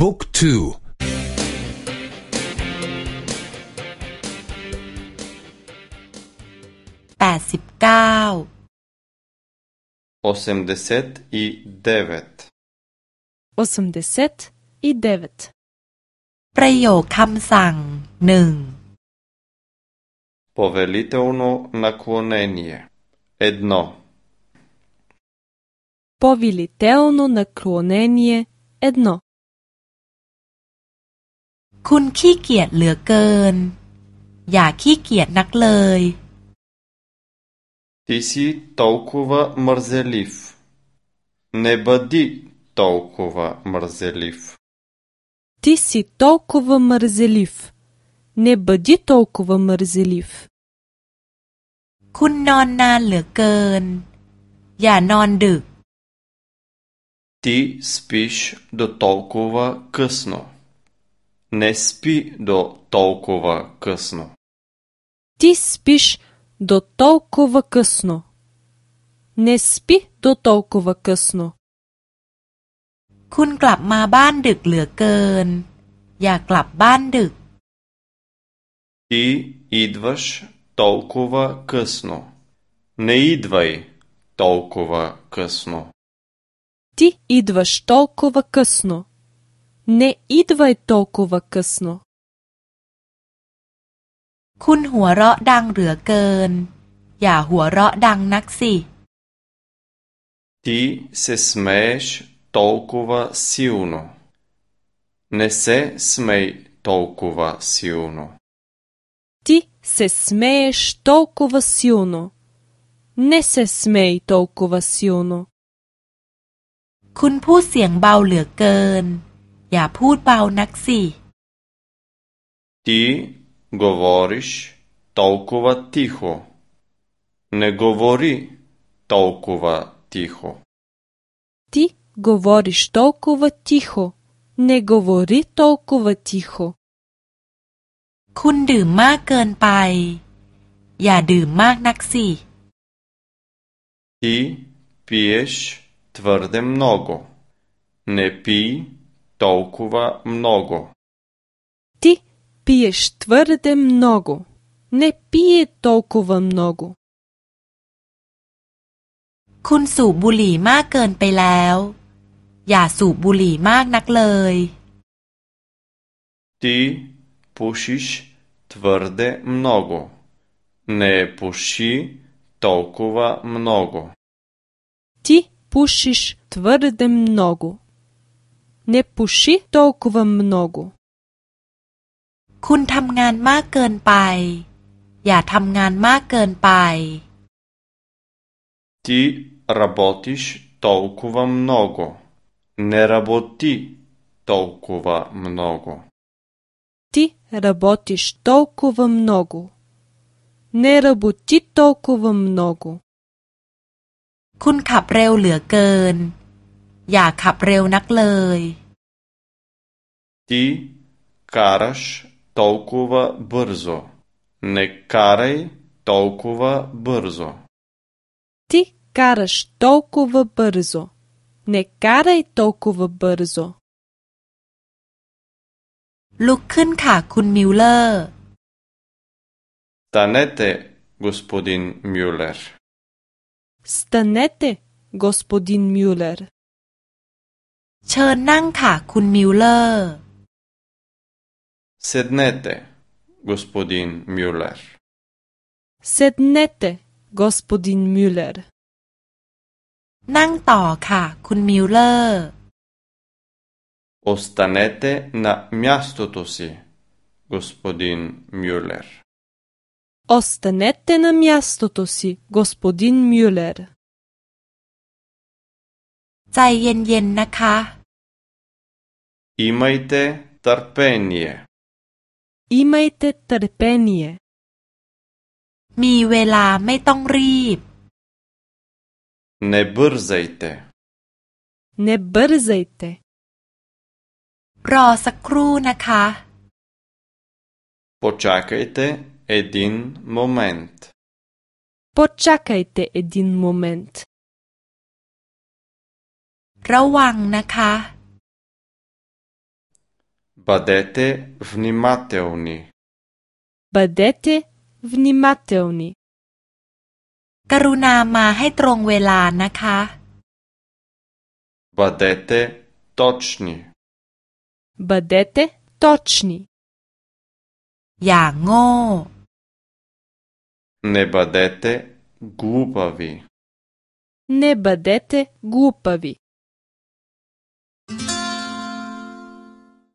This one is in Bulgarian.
บุ๊กทูแปดสิบเก้าประโยคคำสั่งหนึ่ง Повелително наклонение Едно Повелително наклонение едно คุณขี้เกียจเหลือเกิน อย่าขี้เกียจนักเลย Ти си толкова мързелив. Не бъди толкова мързелив. Ти си толкова мързелив. Не бъди толкова мързелив. คุณนอนนานเหลือเกิน อย่านอนดึก Ти спиш до толкова късно. Не спи до толкова късно. Ти спиш до толкова късно. Не спи до толкова късно. คุณกลับมาบ้านดึกเหลือเกิน อย่ากลับบ้านดึก Ти идваш толкова късно. Не идвай толкова късно. Ти идваш толкова късно. Не идвай толкова късно. คุณหัวเราะดังเหลือเกิน อย่าหัวเราะดังนักสิ Ти се смееш толкова силно. Не се смей толкова силно. Ти се смееш толкова силно. Не се смей толкова силно. คุณพูดเสียงเบาเหลือเกิน อย่าพูดเบานักสิ Ти говориш толкова тихо. Не говори толкова тихо. Ти говориш толкова тихо. Не говори толкова тихо. คุณดื่มมากเกินไป อย่าดื่มมากนักสิ Ти пиеш твърде много. Не пий толкова много. Ти пиеш твърде много. Не пие толкова много. คุณสูบบุหรี่มากเกินไปแล้ว อย่าสูบบุหรี่มากนักเลย Ти пушиш твърде много. Не пуши толкова много. Ти пушиш твърде много. Не пуши толкова много. คุณทำงานมากเกินไป อย่าทำงานมากเกินไป Ти работиш толкова много. Не работи толкова много. Ти работиш толкова много. Не работи толкова много. คุณขับเร็วเหลือเกิน อย่าขับเร็วนักเลย Ти караш толкова бързо. Не карай толкова бързо. Ти караш толкова бързо. Не карай толкова бързо. ลุกขึ้นค่ะคุณมิลเลอร์ Станете, господин Мюлер. Станете, господин Мюлер. เชิญนั่งค่ะคุณมิลเลอร์ Седнете, господин Мюлер. Седнете, господин Мюлер. นั่งต่อค่ะคุณมิลเลอร์ Останете на мястото си, господин Мюлер. Останете на мястото си, господин Мюлер. ใจเย็นๆนะคะ Имайте търпение. Имайте търпение. มีเวลาไม่ต้องรีบ Не бързайте. Не бързайте. รอสักครู่นะคะ Почакайте един момент. Почакайте един момент. ระวังนะคะ Бъдете внимателни. Бъдете внимателни. กรุณามาให้ตรงเวลานะคะ Бъдете точни. Бъдете точни. อย่างโง่ Не бъдете глупави. Не бъдете глупави.